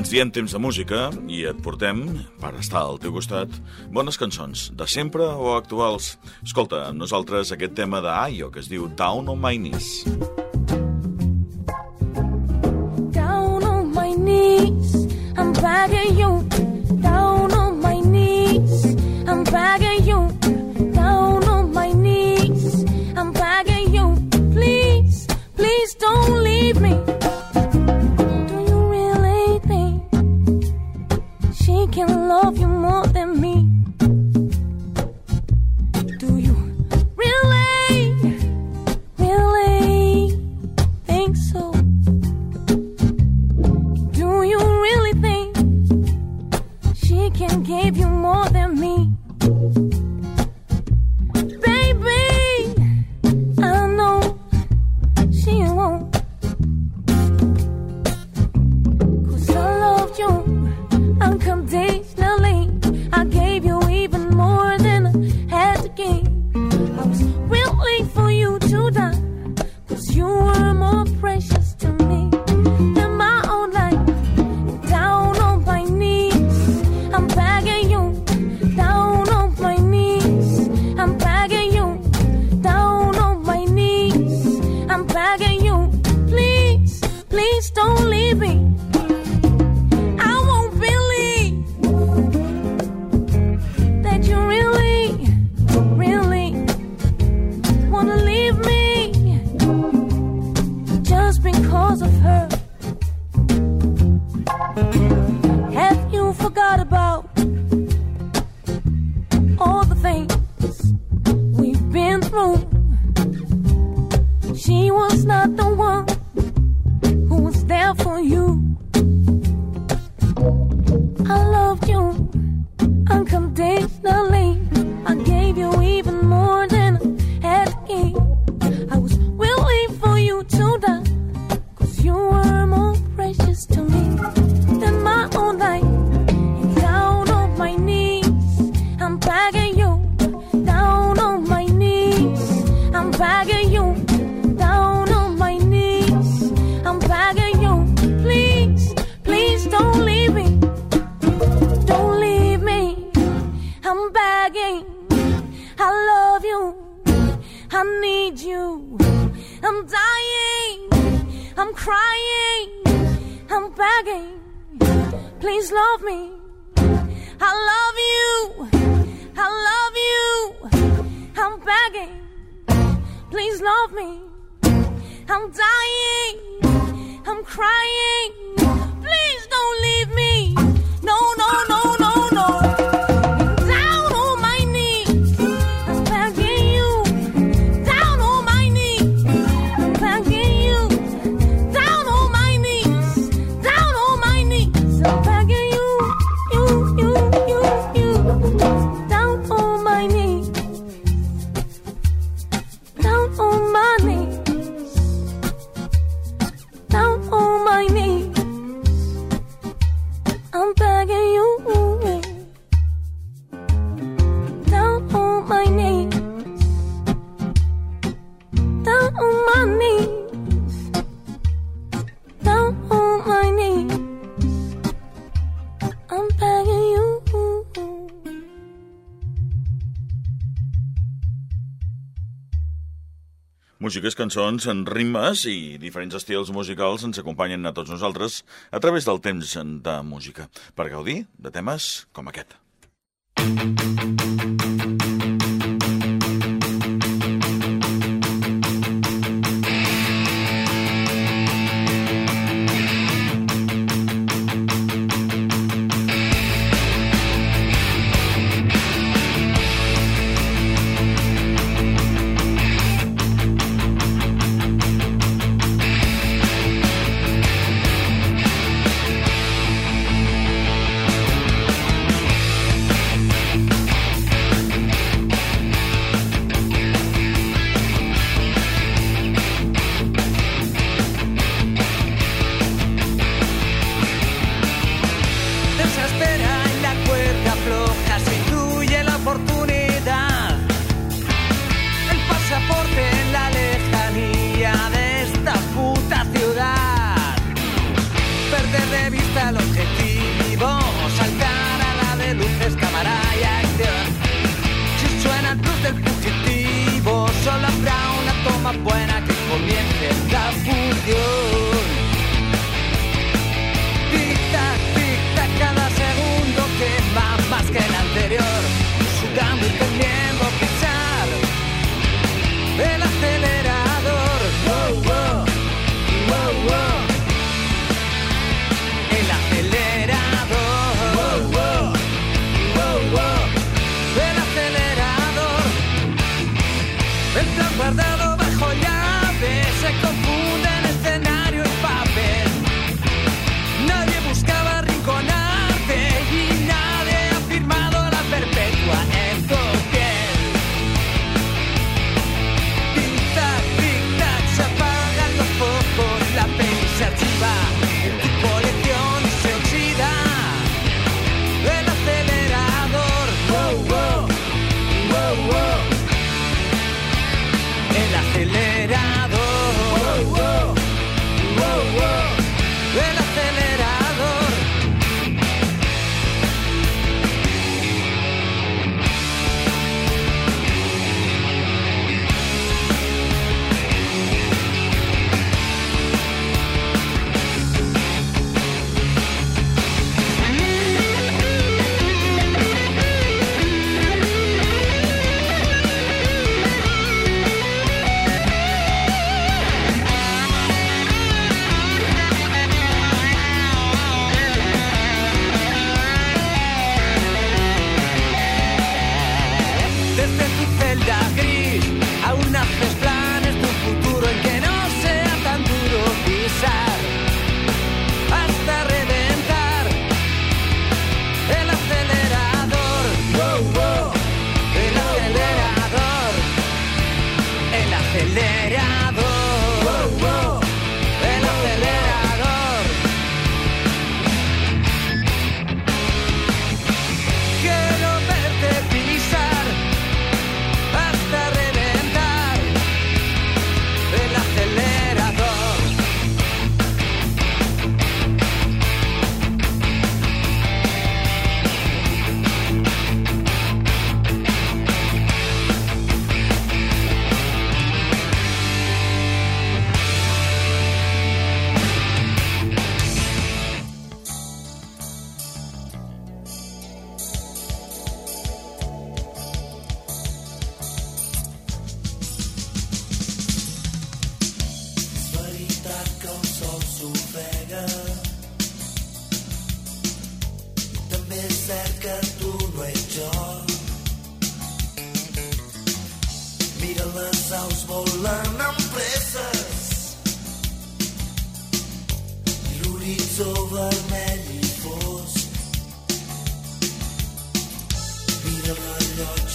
Ens diem temps de música i et portem, per estar al teu costat, bones cançons, de sempre o actuals. Escolta, nosaltres aquest tema d'Aio, que es diu Down on my knees. Down on my knees, I'm begging you forgot about I'm begging, please love me. I love you, I love you. I'm begging, please love me. I'm dying, I'm crying. músiques, cançons, en ritmes i diferents estils musicals ens acompanyen a tots nosaltres a través del temps de música, per gaudir de temes com aquest. Música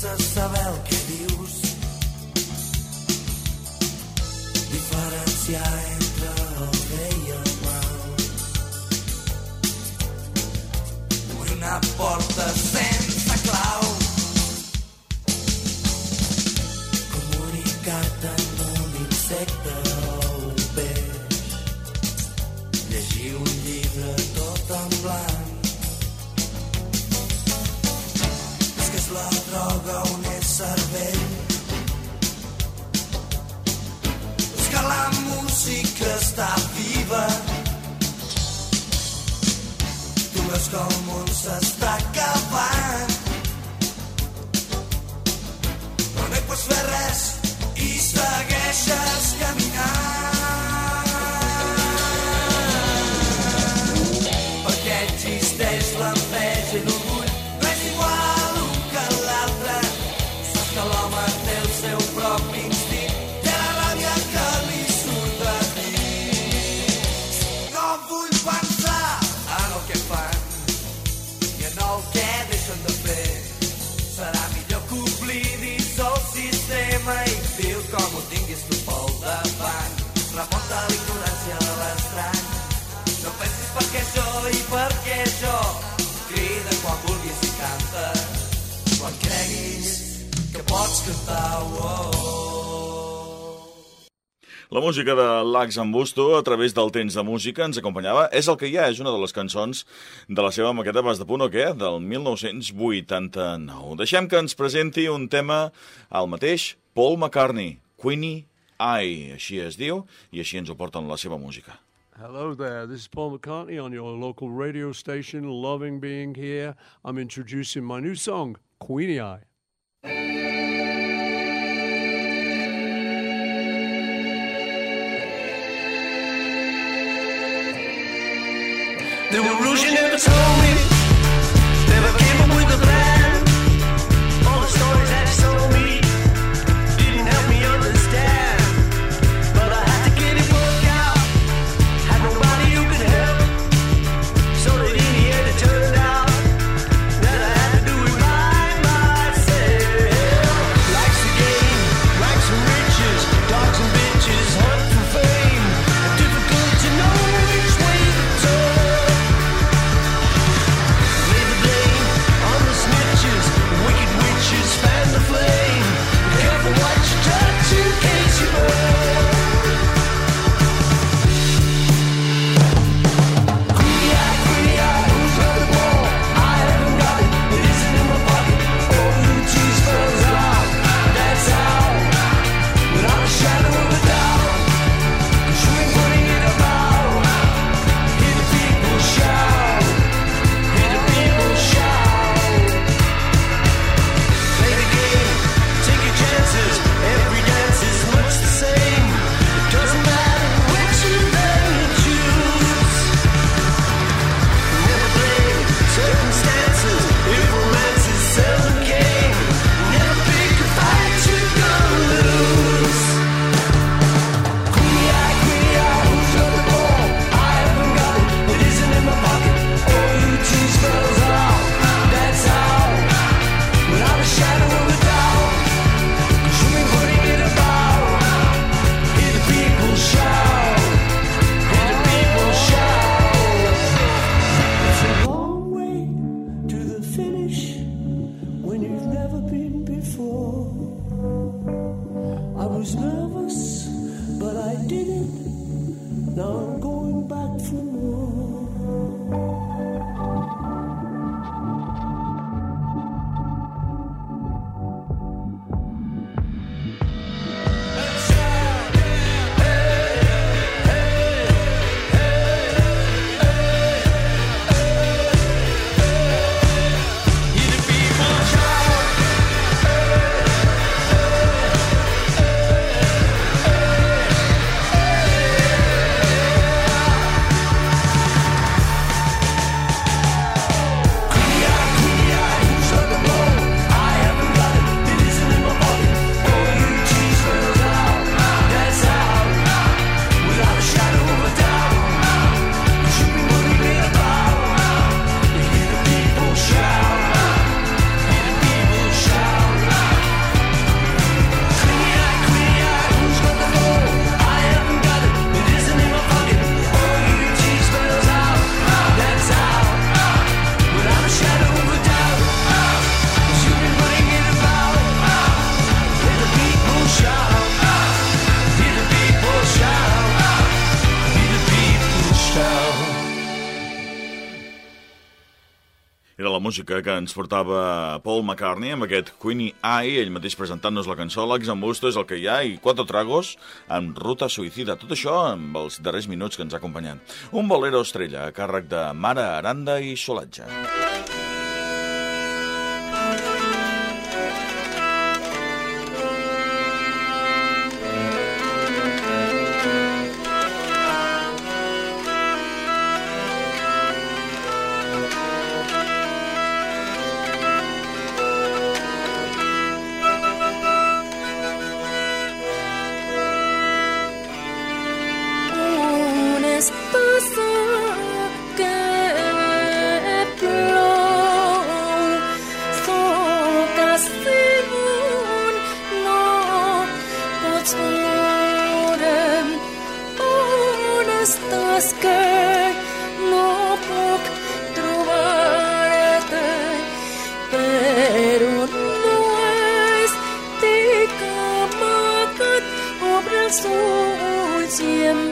sense saber el que dius. Diferenciar música de Lax en Busto a través del temps de música ens acompanyava. És el que hi ha, és una de les cançons de la seva maqueta Bas de Punt o què? Del 1989. Deixem que ens presenti un tema al mateix Paul McCartney, Queenie Eye, així es diu, i així ens ho porten la seva música. Hello there, this is Paul McCartney on your local radio station, loving being here. I'm introducing my new song, Queenie Eye. The rules you never told me. Música que ens portava Paul McCartney amb aquest Queenie Eye, ell mateix presentant-nos la cançó L'Exambusto és el que hi ha i Quatre Tragos amb Ruta Suïcida. Tot això amb els darrers minuts que ens ha acompanyat. Un bolero estrella a càrrec de Mare Aranda i Solatge. Un du diêm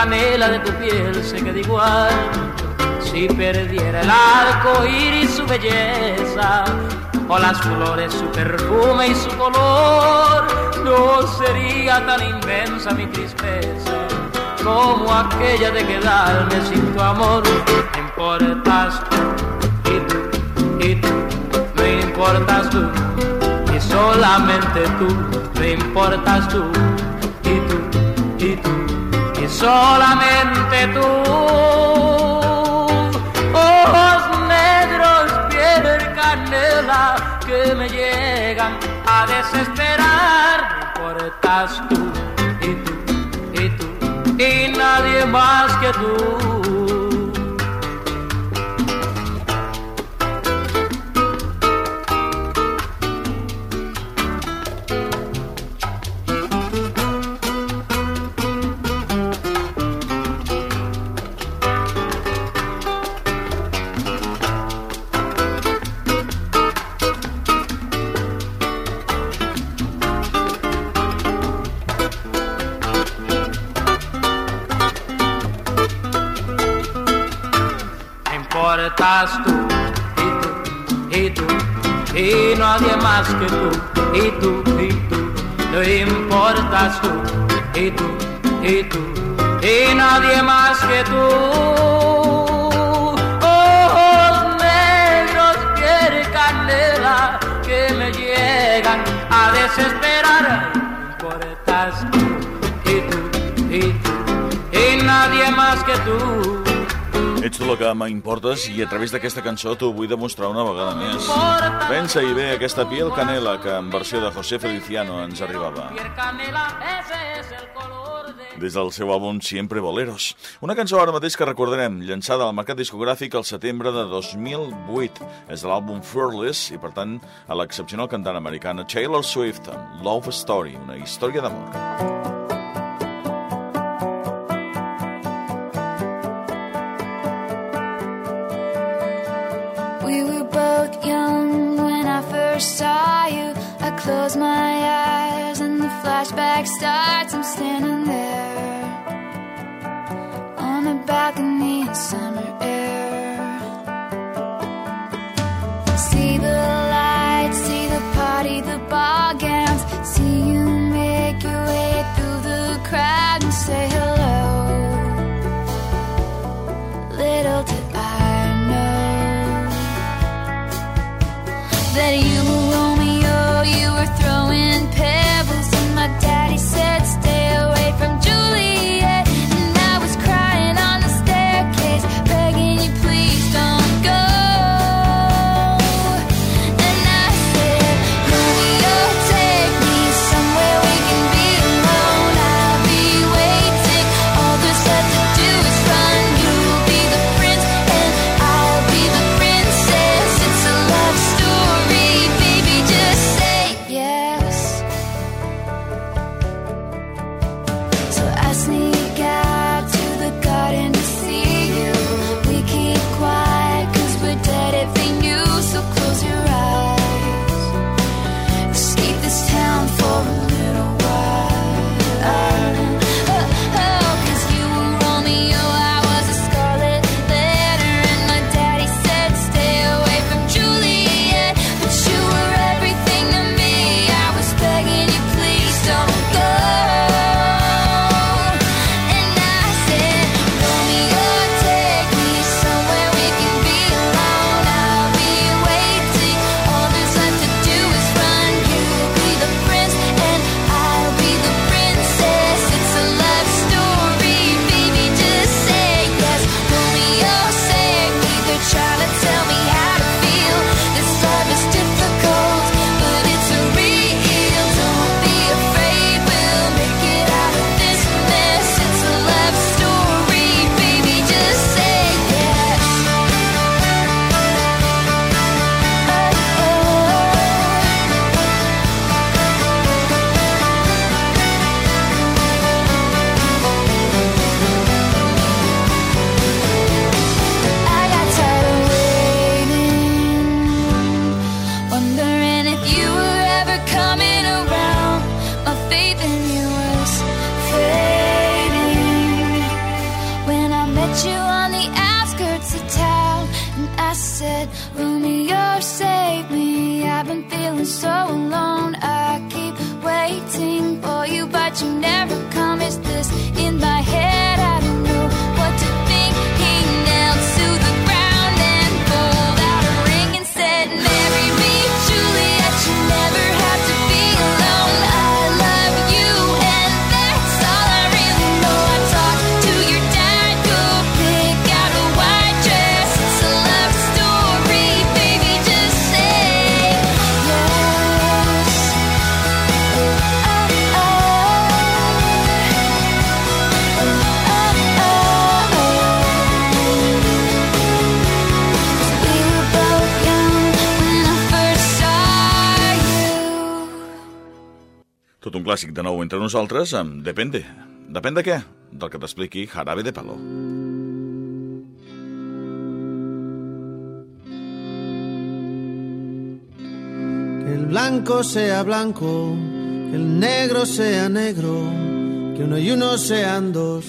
canela de tu piel se queda igual. Si perdiera el arco iris su belleza o las flores su perfume y su color, no sería tan inmensa mi tristeza como aquella de quedarme sin tu amor. Me importas tú, y tú, y tú, me importas tú, y solamente tú, me importas tú, y tú, y tú, solamente tú. Ojos negros, piel canela que me llegan a desesperar. No importas tú y tú y tú y nadie más que tú. y tú, y tú, y nadie más que tú, y tú, y tú, no importas tú, y tú, y tú, y nadie más que tú. oh negros, piel y que me llegan a desesperar, por estás tú, y tú, y tú, y nadie más que tú. Ets tu la que m'importes i a través d'aquesta cançó t'ho vull demostrar una vegada més. Pensa i ve aquesta piel canela que en versió de José Feliciano ens arribava. Des del seu àlbum Siempre Boleros. Una cançó ara mateix que recordarem, llançada al mercat discogràfic al setembre de 2008. És de l'àlbum Fearless i, per tant, a l'excepcional cantant americana Taylor Swift, Love Story, una història d'amor. first saw you, I close my eyes and the flashback starts. I'm standing there on the balcony in summer. so clàssic de nou entre nosaltres amb Depende. Depèn de què? Del que t'expliqui Jarabe de Palo. Que el blanco sea blanco, que el negro sea negro, que uno y uno sean dos,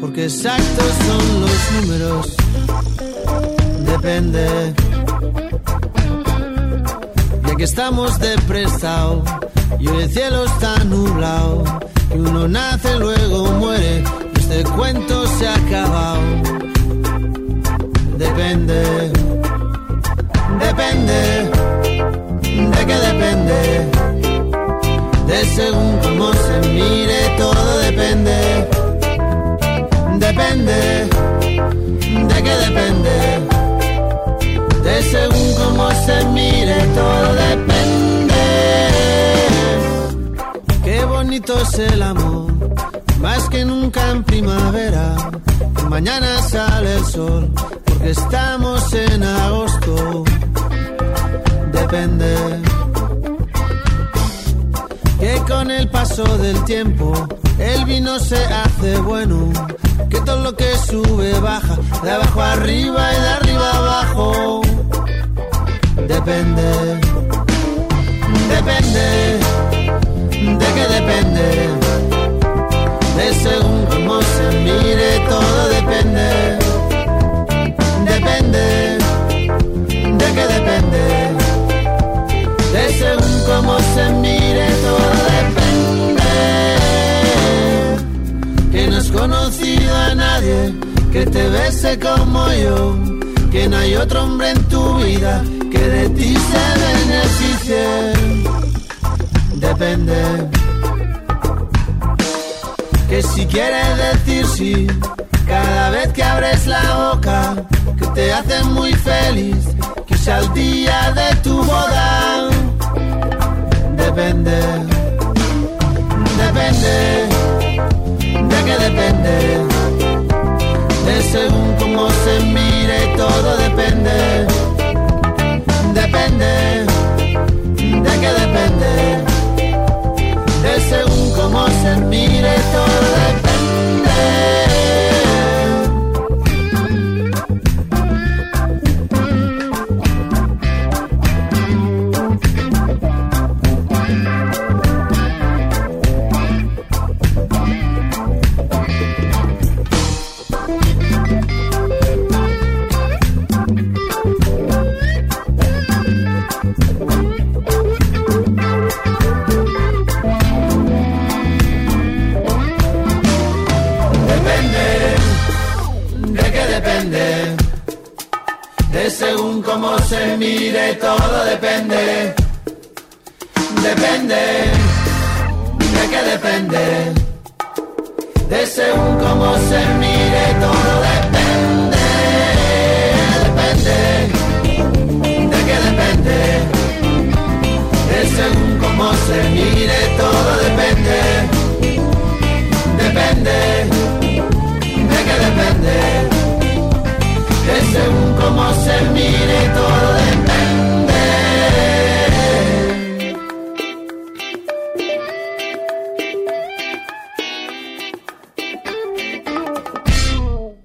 porque exactos son los números. Depende. Ya que estamos de prestado y el cielo está nublado, que uno nace luego muere, y este cuento se ha acabado. Depende. Depende. ¿De qué depende? De según cómo se mire, todo depende. Depende. ¿De qué depende? De según cómo se mire, todo depende. Es el amor, más que nunca en primavera. Mañana sale el sol, porque estamos en agosto depende. Que con el paso del tiempo el vino se hace bueno. Que todo lo que sube baja, de abajo arriba y de arriba abajo. Depende. Depende. ¿De qué depende? De según cómo se mire, todo depende. Depende. ¿De qué depende? de según cómo se mire todo depende. Que no has conocido a nadie que te bese como yo, que no hay otro hombre en tu vida que de ti se beneficie. Depende. Que si quieres decir sí, cada vez que abres la boca, que te hace muy feliz, que sea el día de tu boda. Depende, depende, de qué depende, de según cómo se mire, todo depende, depende, de qué depende, sentire servire torrebbe todo. Depende,